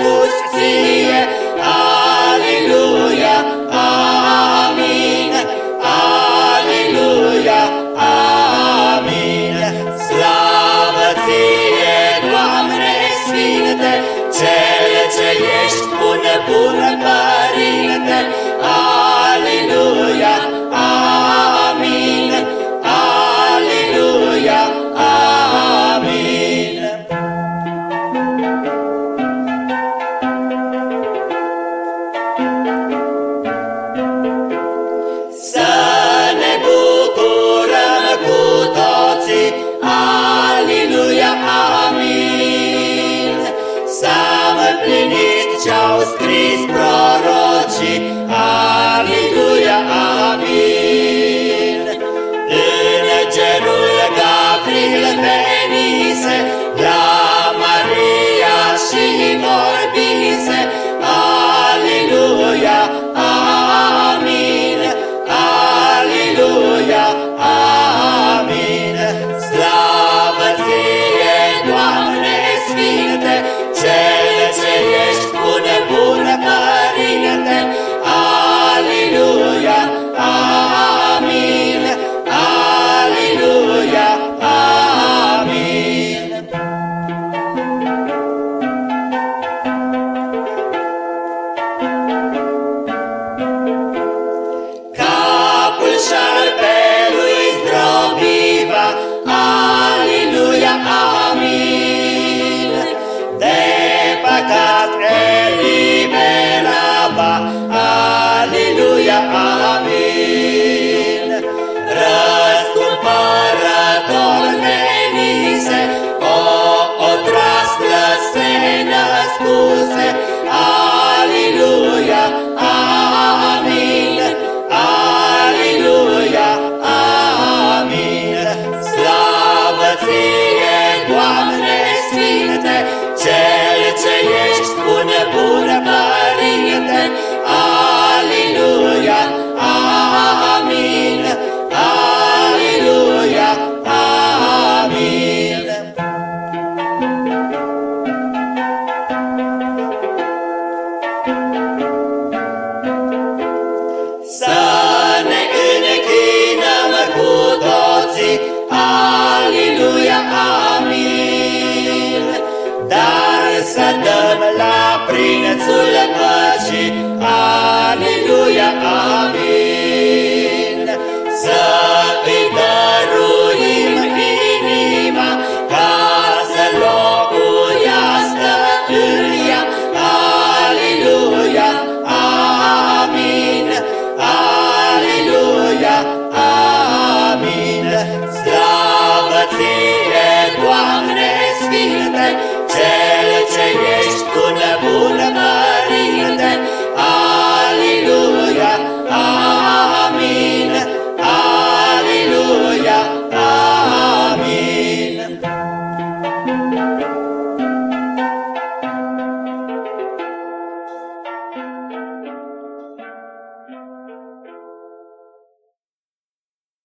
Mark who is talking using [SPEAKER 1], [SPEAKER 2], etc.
[SPEAKER 1] nu-ți ție, Aleluia, Amin, Aleluia, Amin. Slavă ție, Doamne Sfinte, Cel ce ești un bun părinte, scris prorocii, Aleluia, Amin. În cerul Gabriel. venit, know. prețul păcii. Aleluia, amin. Să îi dăruim inima ca să locuiască în ea. Aleluia, amin. Aleluia, amin. Slavă ție, Doamne Sfinte,